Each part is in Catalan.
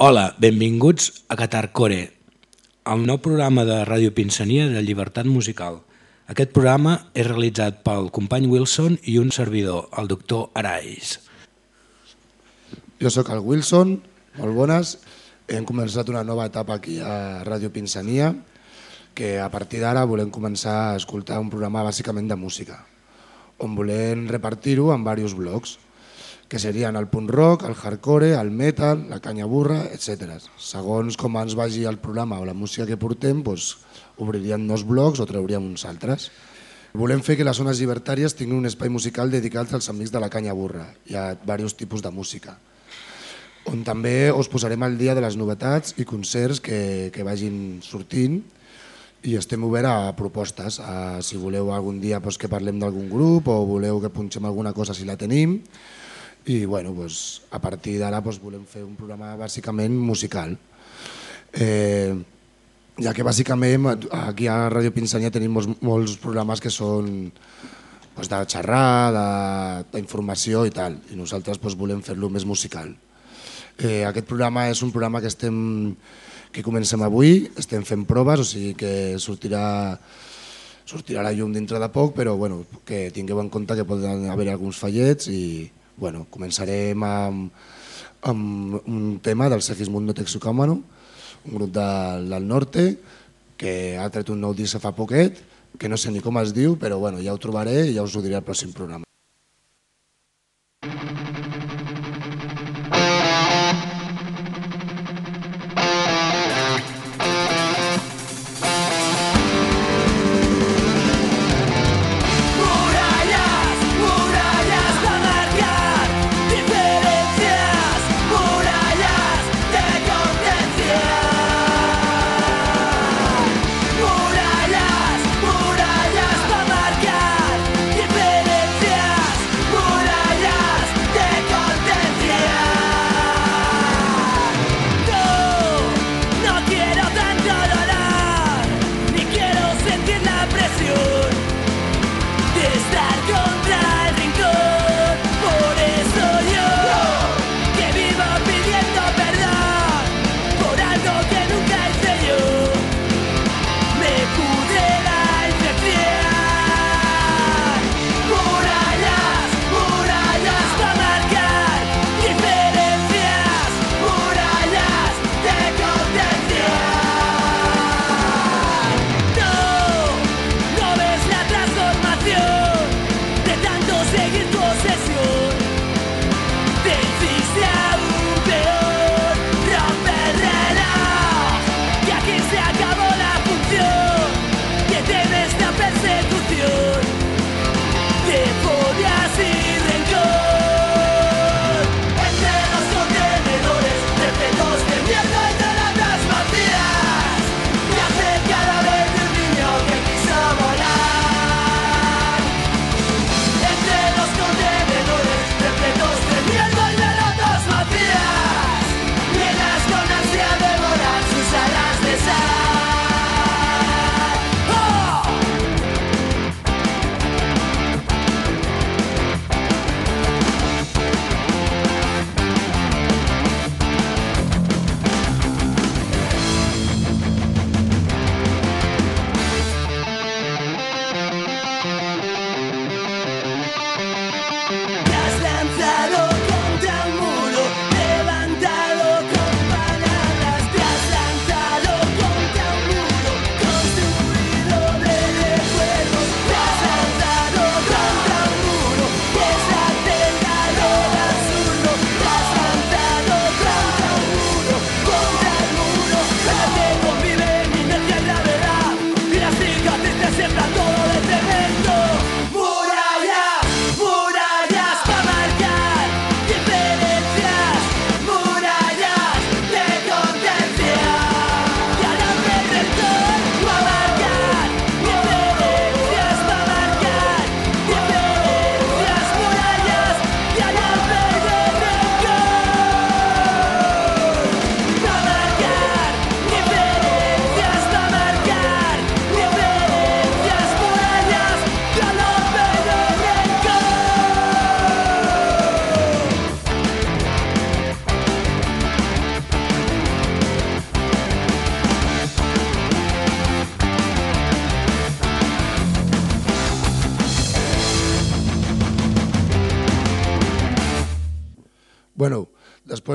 Hola, benvinguts a Catarcore, el nou programa de Ràdio Pinsania de Llibertat Musical. Aquest programa és realitzat pel company Wilson i un servidor, el doctor Arais. Jo sóc el Wilson, molt bones. Hem començat una nova etapa aquí a Ràdio Pinsania, que a partir d'ara volem començar a escoltar un programa bàsicament de música, on volem repartir-ho en diversos blocs que serien el punt rock, el hardcore, el metal, la canya burra, etc. Segons com ens vagi el programa o la música que portem, doncs, obriríem nous blocs o trauríem uns altres. Volem fer que les zones llibertàries tinguin un espai musical dedicat als amics de la canya burra. Hi ha diversos tipus de música on també us posarem al dia de les novetats i concerts que, que vagin sortint i estem oberts a propostes. A, si voleu algun dia doncs, que parlem d'algun grup o voleu que punxem alguna cosa si la tenim, i bueno, pues, a partir d'ara pues, volem fer un programa bàsicament musical. Eh, ja que bàsicament aquí a Ràdio Pinsania tenim molts, molts programes que són pues, de xerrar, d'informació i tal, i nosaltres pues, volem fer-lo més musical. Eh, aquest programa és un programa que estem que comencem avui, estem fent proves, o sigui que sortirà sortirà la llum dintre de poc, però bueno, que tingueu en compte que poden haver alguns fallets i, bueno, començarem amb, amb un tema del Segismundo Texucamano, un grup de, del norte, que ha tret un nou disc fa poquet, que no sé ni com es diu, però bueno, ja ho trobaré i ja us ho diré al pròxim programa.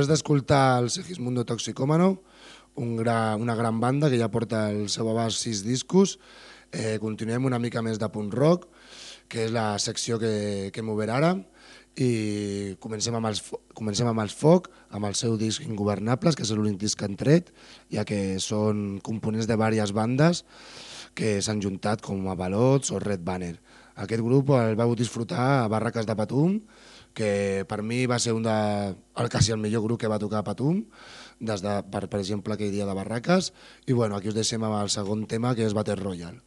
Després d'escoltar el Segismundo Toxicómano, un gra, una gran banda que ja porta el seu abast sis discos, eh, continuem una mica més de punt rock, que és la secció que, que m'ho ara, i comencem amb, els, comencem amb els Foc, amb el seu disc Ingovernables, que és l'únic disc que han tret, ja que són components de diverses bandes que s'han juntat com a Balots o Red Banner. Aquest grup el vau disfrutar a Barraques de Patum, que per mi va ser un de, el quasi el millor grup que va tocar a Patum, des de, per, per exemple, aquell dia de Barraques, i bueno, aquí us deixem amb el segon tema, que és Battle Royale.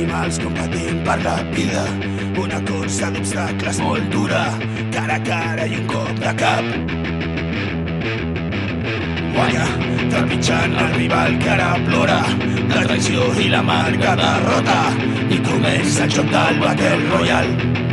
Animals competint per la vida. Una cursa d'obstacles molt dura, cara a cara i un cop de cap. Guanya, trepitjant el rival que ara plora, la traïció i la marca derrota, i comença el joc del Battle Royale.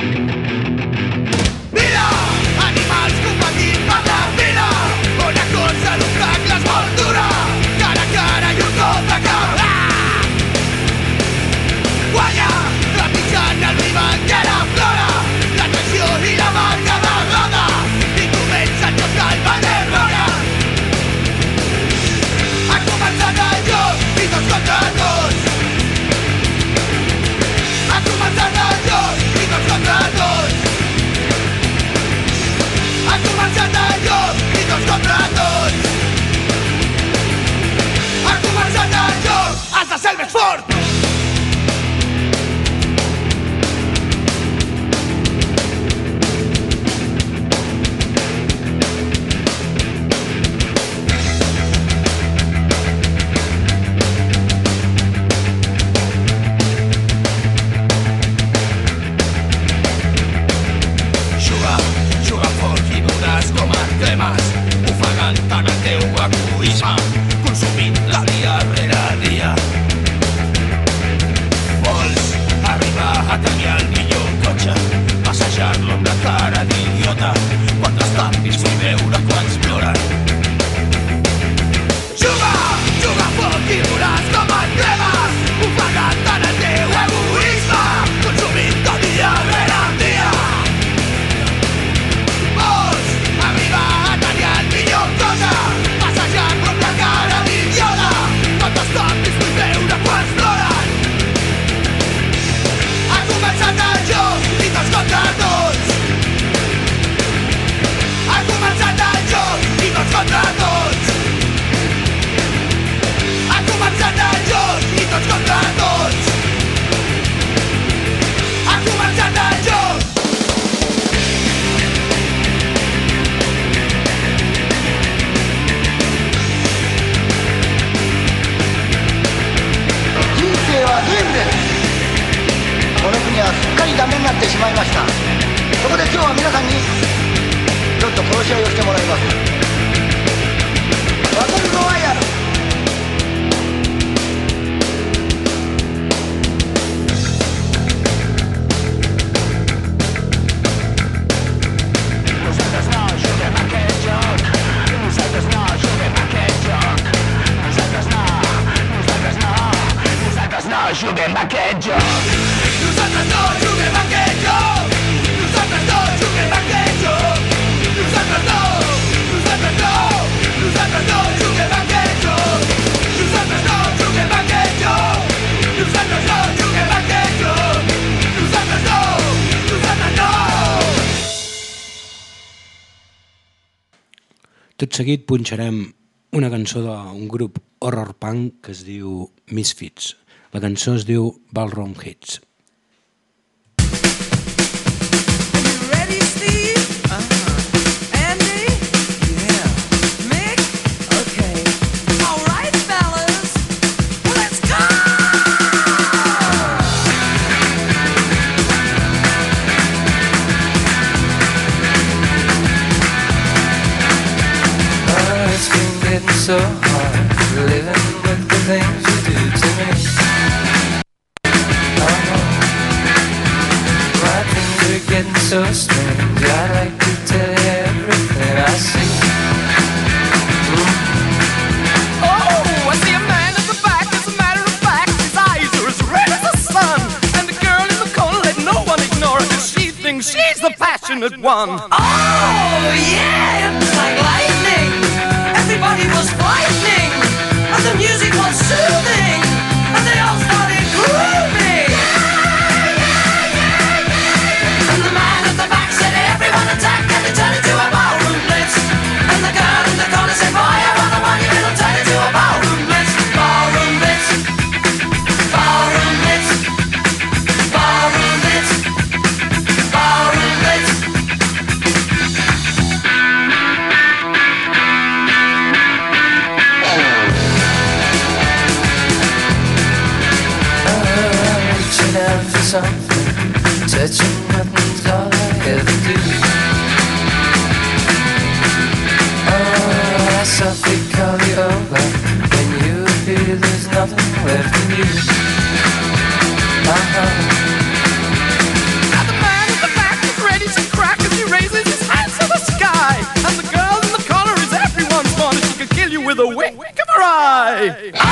まいました。そこで今日は皆さんにちょっと殺し合いをしてもらいます。Seguit punxarem una cançó d'un grup horror punk que es diu Misfits. La cançó es diu Ballroom Hits. so hard living with the things you do to me. Oh, I know my things are getting so strange. I like to tell you everything I see. Oh, I see a man at the back. As a matter of fact, his eyes are as red as the sun. And the girl in the corner, let no one ignore. She thinks she's the passionate one. Oh, yeah, it's like life. shoot. With a wink. Of her eye.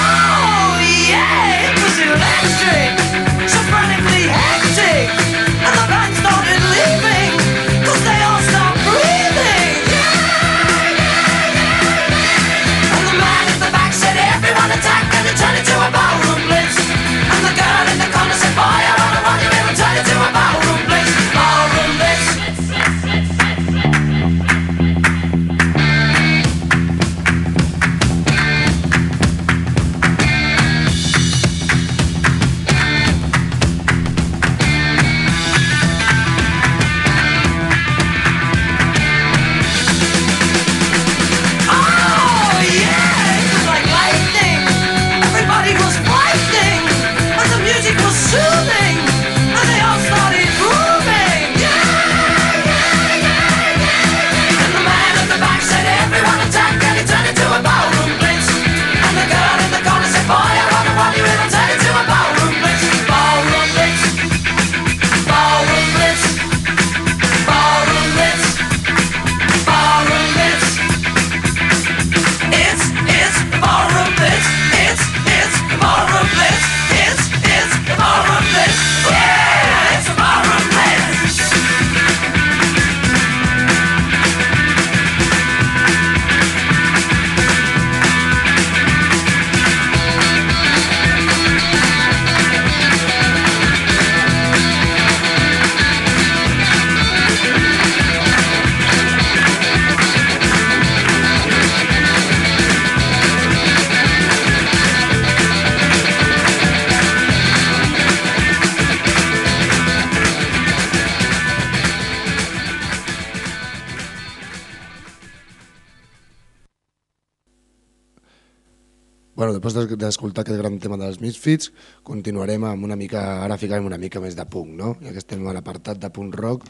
D'escoltar aquest gran tema dels Misfits, continuarem amb una mica, ara ficarem una mica més de punk, no? Ja que estem a l'apartat de punk rock,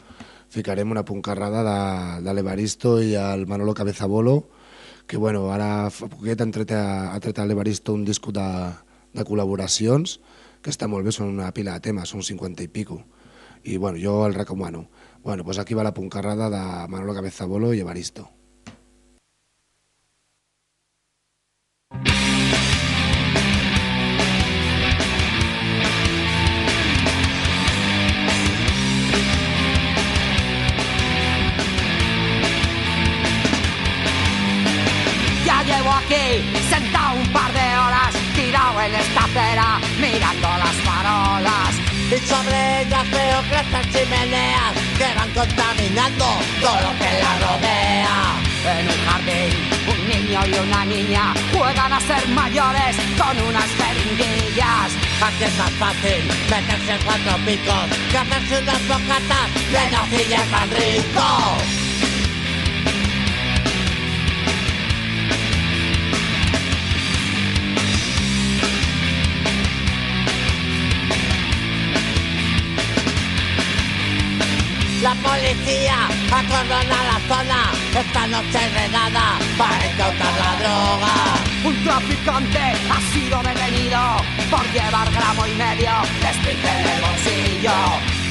ficarem una puncarrada de, de l'Evaristo i el Manolo Cabezabolo, que bueno, ara fa poquet han tret, a, ha tret a l'Evaristo un disco de, de col·laboracions, que està molt bé, són una pila de temes, són 50 i pico. I bueno, jo el recomano. Bueno, pues aquí va la puncarrada de Manolo Cabezabolo i Evaristo. Aquí sentado un par de horas, tirado en esta acera, mirando las farolas. Y sobre ellas veo crecer chimeneas que van contaminando todo lo que la rodea. En un jardín, un niño y una niña juegan a ser mayores con unas jeringuillas. Aquí es más fácil meterse en cuatro picos que hacerse unas bocatas de nocilla tan rico. La policía acordona la zona esta noche redada para incautar la droga. Un traficante ha sido detenido por llevar gramo y medio de en el bolsillo.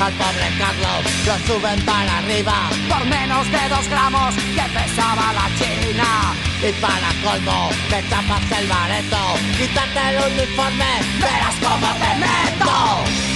al pobre Carlos lo suben para arriba. Por menos de dos gramos que pesaba la china. Y para colmo, te tapas el bareto, quítate el uniforme, verás cómo te meto.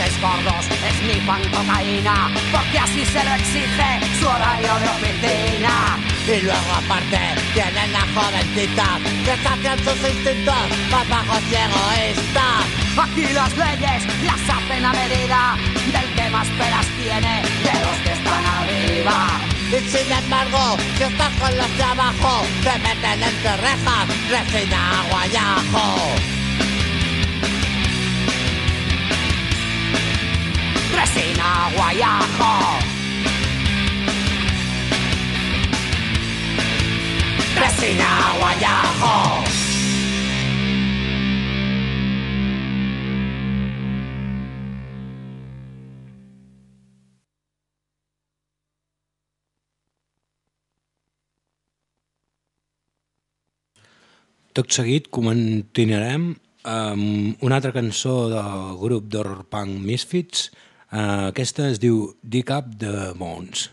Peces gordos esnifan cocaína porque así se lo exige su horario de oficina. Y luego aparte tienen a jovencitas que sacian sus instintos más bajos y egoístas. Aquí las leyes las hacen a medida del que más peras tiene de los que están arriba. Y sin embargo, si estás con los de abajo, te meten entre rejas, resina, agua y ajo. Resina, guayajo. Resina, guayajo. Tot seguit continuarem amb una altra cançó del grup d'horror punk Misfits. Eh, aquesta es diu Dig Up the Bones.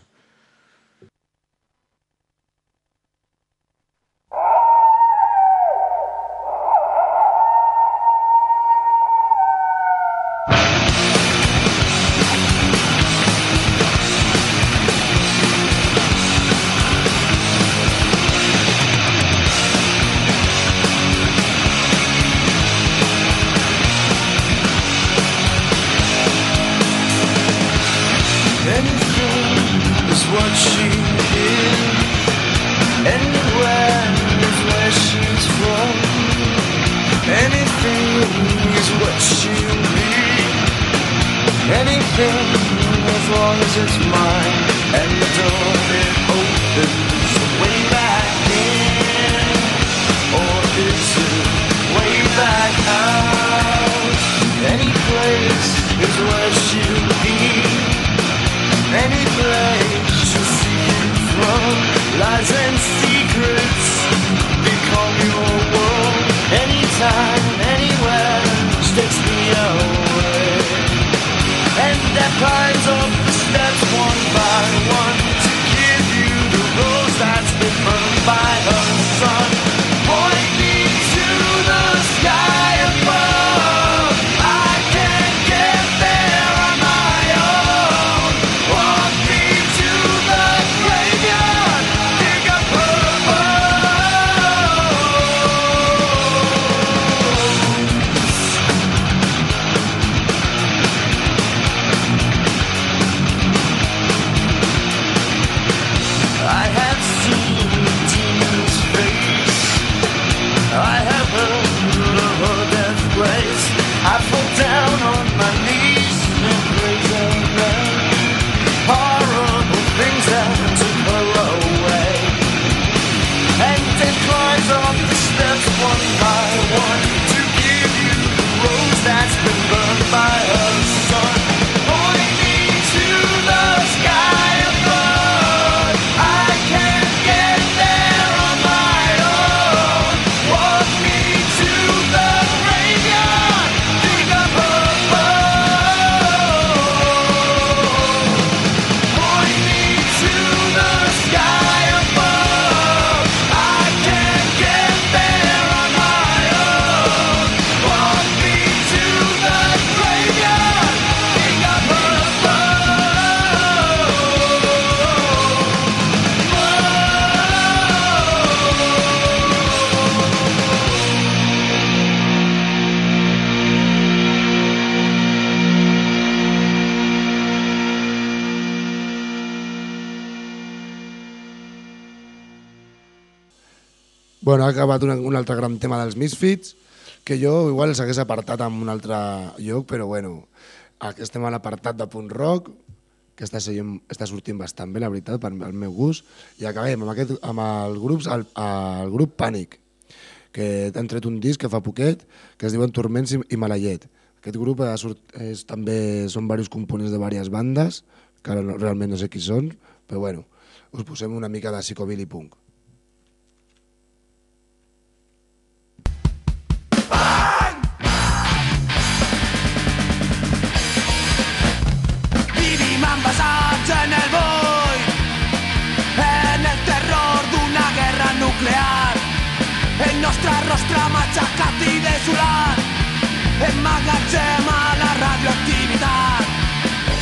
Anything as long as it's mine. And the door it opens way back in. Or is it way back out? Any place is where she'll be. Any place to see you from Lies and secrets become your world Anytime, climbs up the steps one by one To give you the rose that's been burned by her Bueno, ha acabat un, un altre gran tema dels Misfits, que jo igual els hagués apartat en un altre lloc, però bueno, aquest tema l'ha apartat de punt rock, que està, seguint, està sortint bastant bé, la veritat, per al meu gust, i acabem amb, aquest, amb el, grup, el, el grup Pànic, que han tret un disc que fa poquet, que es diuen Turments i, i Malallet. Aquest grup ha sort, és, també són diversos components de diverses bandes, que no, realment no sé qui són, però bueno, us posem una mica de psicobilly punk.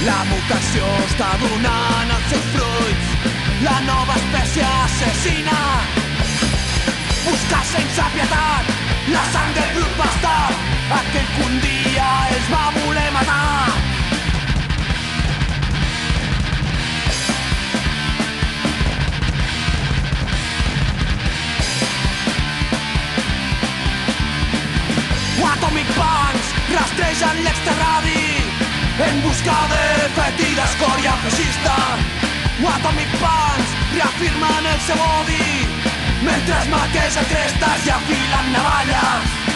La mutació està donant els seus fruits, la nova espècie assassina. Buscar sense pietat la sang del brut bastard, aquell que un dia els va voler matar. Atomic Punks rastregen l'exterradi en busca de d'escòria feixista. Atomic Punks reafirmen el seu odi mentre es maquegen crestes i afilen navalles.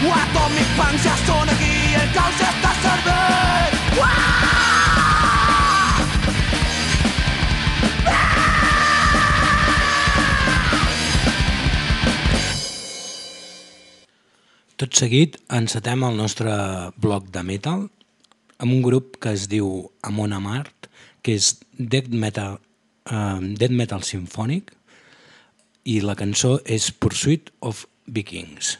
el està! Tot seguit encetem el nostre bloc de metal amb un grup que es diu Amon Amart, que és death metal, uh, death metal sinfònic i la cançó és Pursuit of Vikings.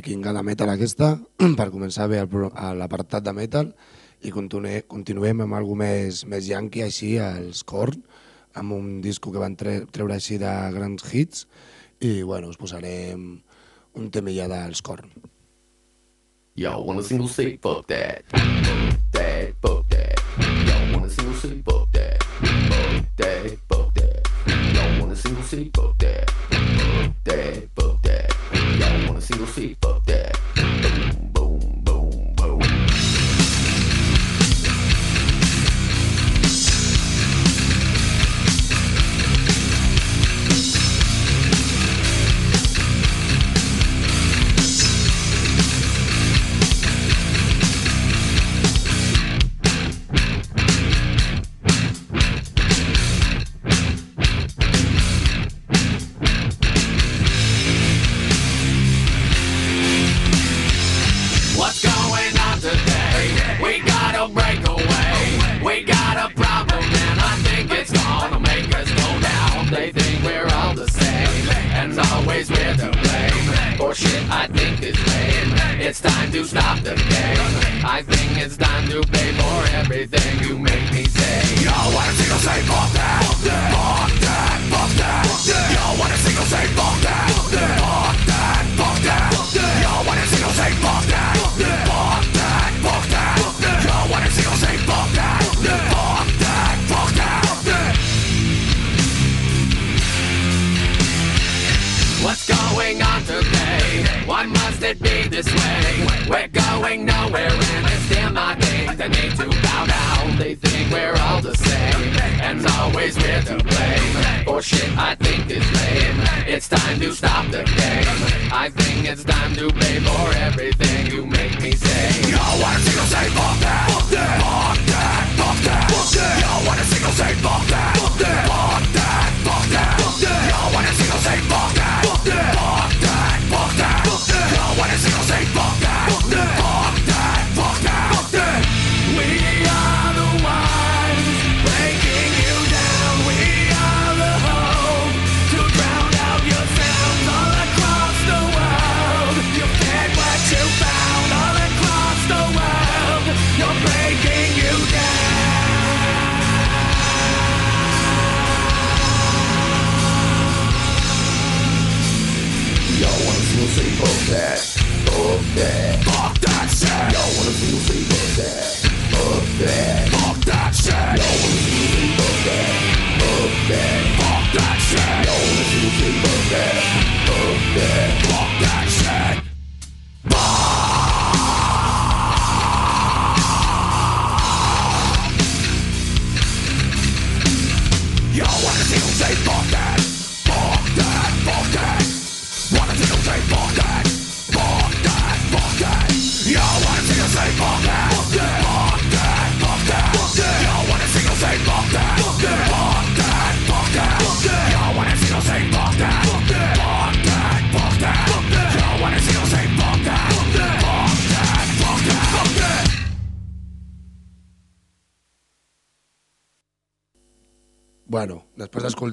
vikinga de metal aquesta, per començar bé l'apartat de metal, i continuem amb alguna més, més yankee, així, els Korn, amb un disco que van treure així de grans hits, i bueno, us posarem un temilla dels Korn. Yo, wanna single say fuck that. Fuck that, fuck that. Yo, wanna single sick, fuck that. Fuck that, fuck that. Yo, wanna single sick, fuck that. Fuck that, fuck se eu sei, fuck that.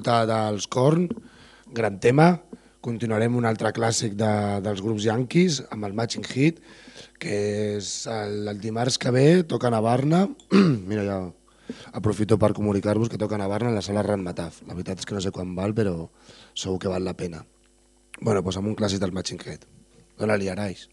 absoluta dels Korn, gran tema. Continuarem un altre clàssic de, dels grups Yankees amb el Matching Hit, que és el, el dimarts que ve, toquen a Barna. Mira, ja aprofito per comunicar-vos que toquen a Barna a la sala Ranmataf. La veritat és que no sé quan val, però segur que val la pena. bueno, doncs amb un clàssic del Matching Hit. Dóna-li, Araix.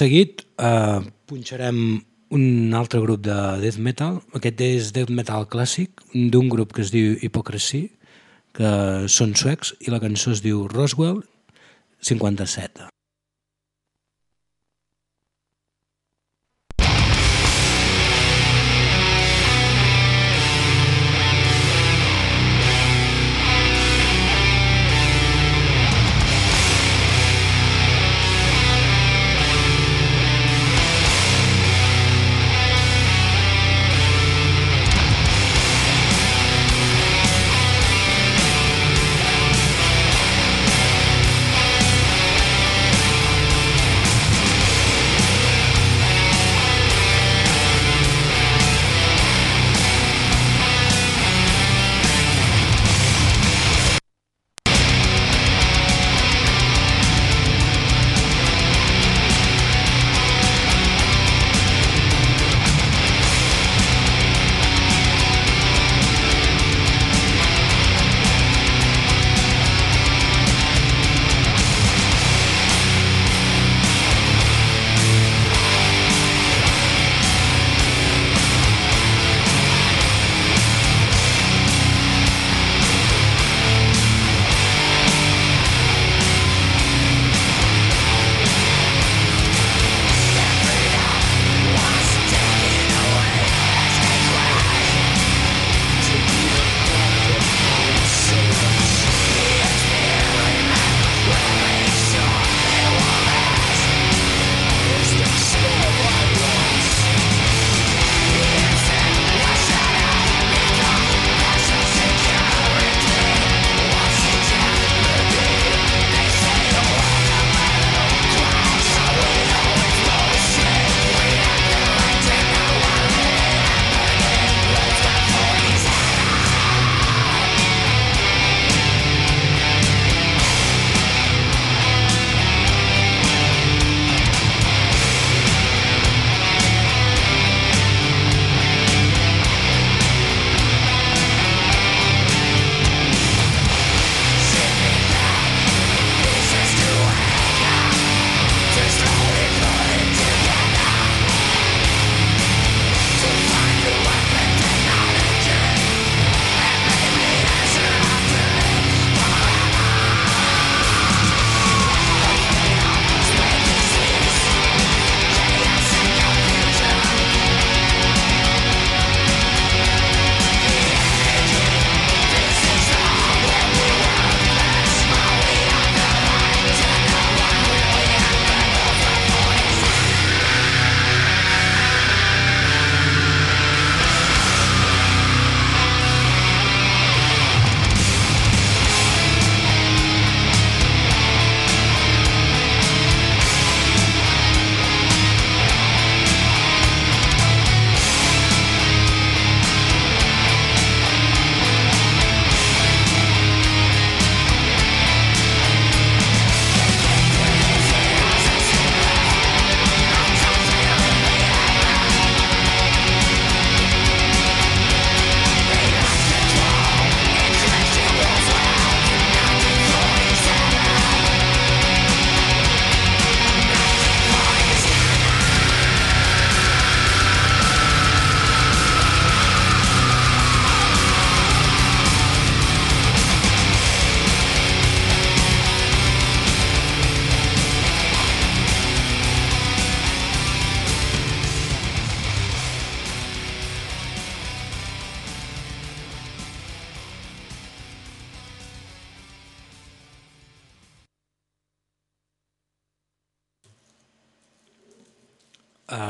Seguit eh, punxarem un altre grup de death metal. Aquest és death metal clàssic d'un grup que es diu Hypocrisy, que són suecs, i la cançó es diu Roswell 57.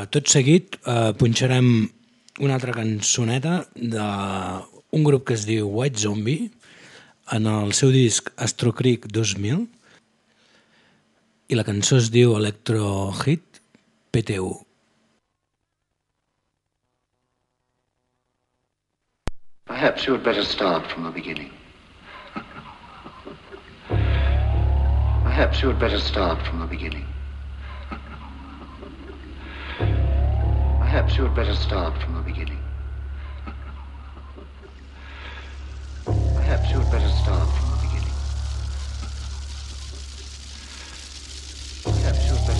Uh, tot seguit uh, punxarem una altra cançoneta d'un grup que es diu White Zombie en el seu disc Astro Creek 2000 i la cançó es diu Electro Hit PTU. Perhaps you had better start from the beginning. Perhaps you had better start from the beginning. Perhaps you had better start from the beginning. Perhaps you had better start from the beginning. Perhaps you had better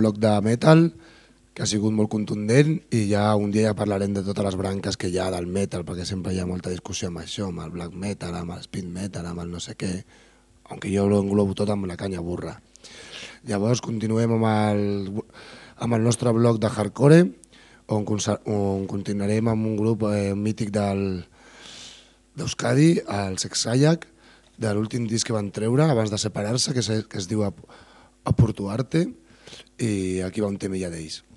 bloc de metal, que ha sigut molt contundent i ja un dia ja parlarem de totes les branques que hi ha del metal, perquè sempre hi ha molta discussió amb això, amb el black metal, amb el speed metal, amb el no sé què, aunque jo lo englobo tot amb la canya burra. Llavors continuem amb el, amb el nostre bloc de hardcore, on, on continuarem amb un grup eh, mític d'Euskadi, el Sexayac, de l'últim disc que van treure abans de separar-se, que, se, que es diu a, a Portuarte, i aquí va un temilla d'ells. Esto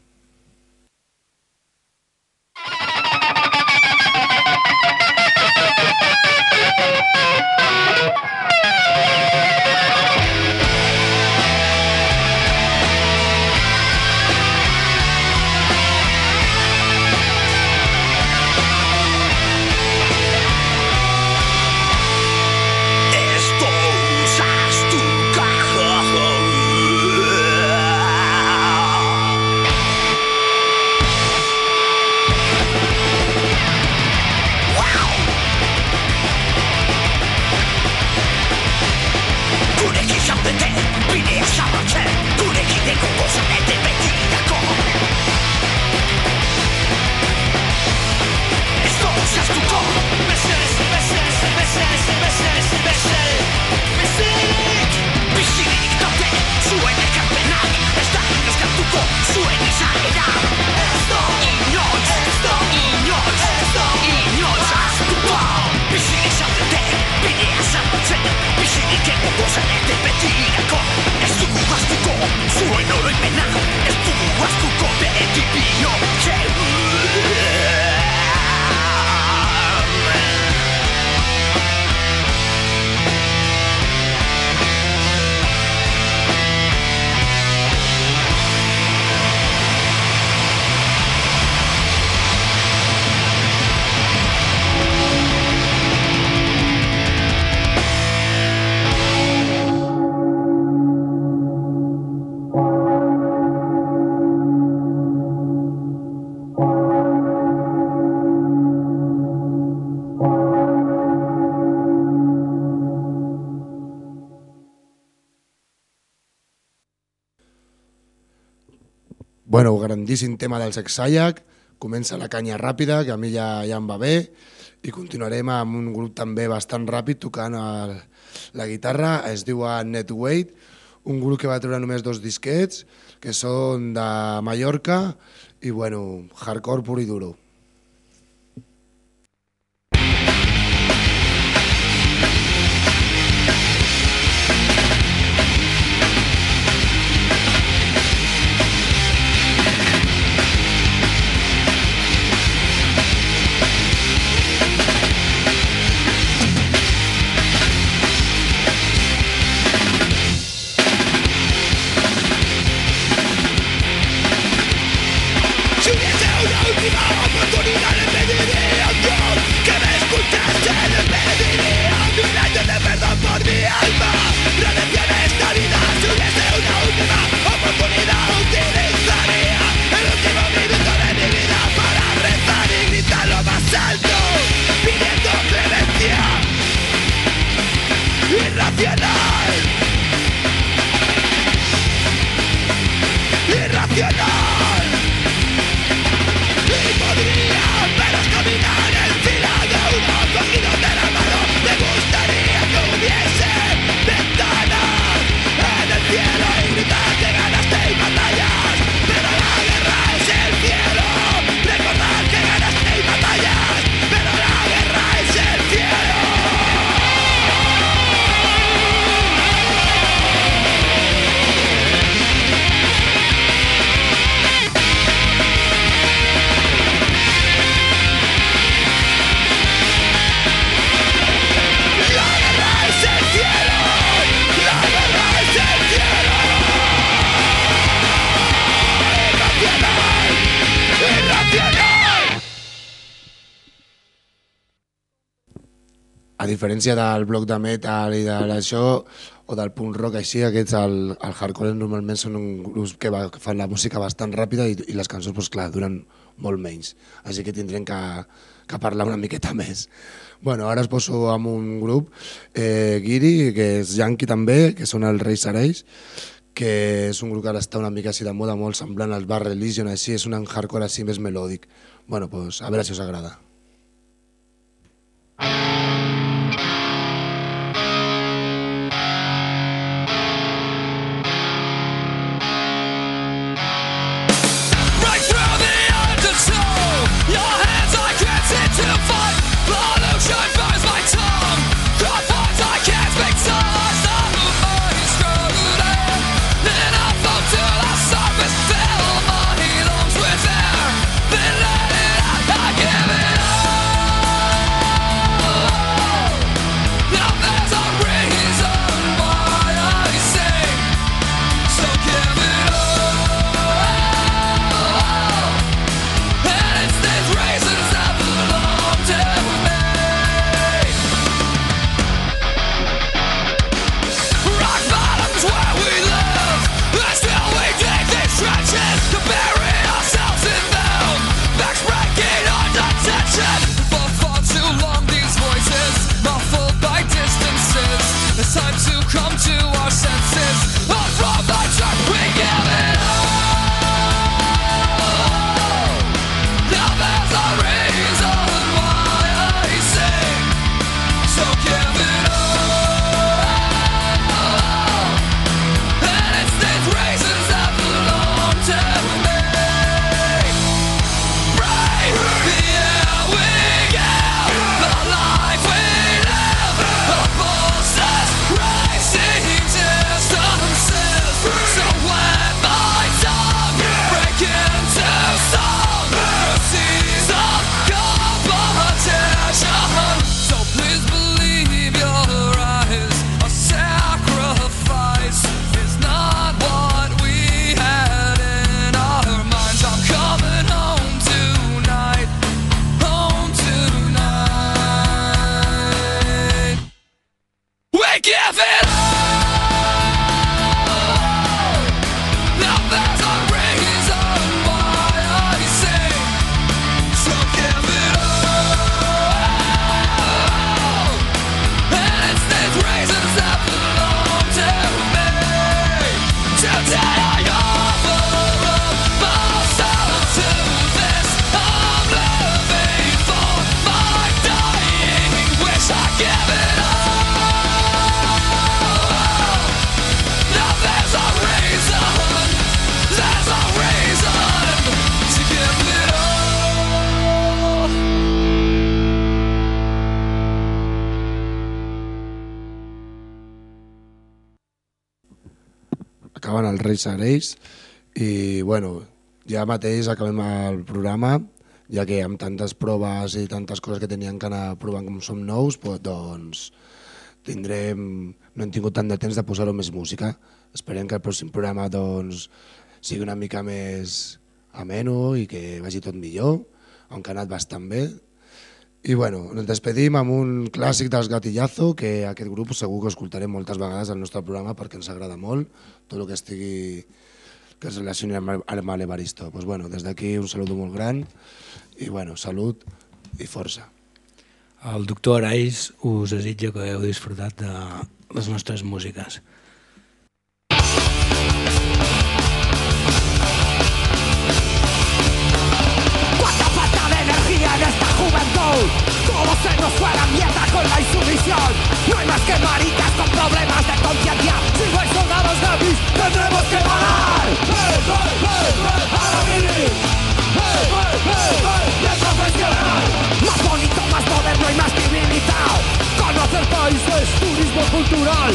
grandíssim tema del Sexayac, comença la canya ràpida, que a mi ja, ja em va bé, i continuarem amb un grup també bastant ràpid tocant el, la guitarra, es diu Netweight, un grup que va treure només dos disquets, que són de Mallorca, i bueno, hardcore pur i duro. diferència del bloc de metal i de l'això, o del punk rock així, aquests, el, el hardcore normalment són un grup que, va, que fan la música bastant ràpida i, i les cançons, doncs clar, duren molt menys. Així que tindrem que, que parlar una miqueta més. Bueno, ara es poso amb un grup, eh, Giri, que és Yankee també, que són els Reis Areis, que és un grup que ara està una mica així de moda, molt semblant al Bar Religion, així, és un hardcore així més melòdic. Bueno, pues, a veure si us agrada. Sometimes s'agraeix i bueno, ja mateix acabem el programa ja que amb tantes proves i tantes coses que teníem que anar provant com som nous, doncs tindrem, no hem tingut tant de temps de posar-ho més música. Esperem que el pròxim programa doncs, sigui una mica més ameno i que vagi tot millor, on ha anat bastant bé, i bueno, ens despedim amb un clàssic dels Gatillazo, que aquest grup segur que escoltarem moltes vegades al nostre programa perquè ens agrada molt tot el que estigui que es relacioni amb l'Evaristo. Pues doncs, bueno, des d'aquí un saludo molt gran i bueno, salut i força. El doctor Arais us desitja que heu disfrutat de les nostres músiques. Todo se nos fue a la mierda con la insumisión No hay más que maricas con problemas de conciencia. Si no hay soldados nazis tendremos que parar hey, hey, hey, ¡A la mili! ¡De profesional! Más bonito, más moderno y más civilizado. Conocer países, turismo cultural.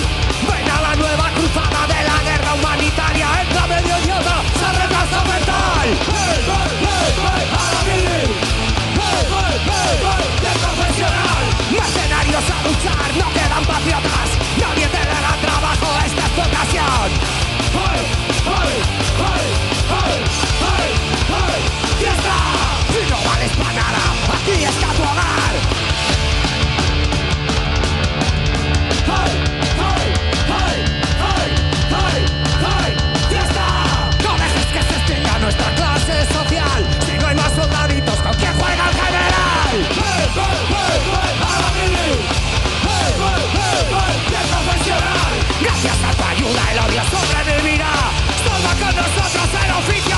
Ven a la nueva cruzada de la guerra humanitaria. Entra medio idiota, se retrasa mental. luchar, no quedan patriotas, nadie te dará trabajo, esta es tu ocasión. Tocando sua traseira ao fim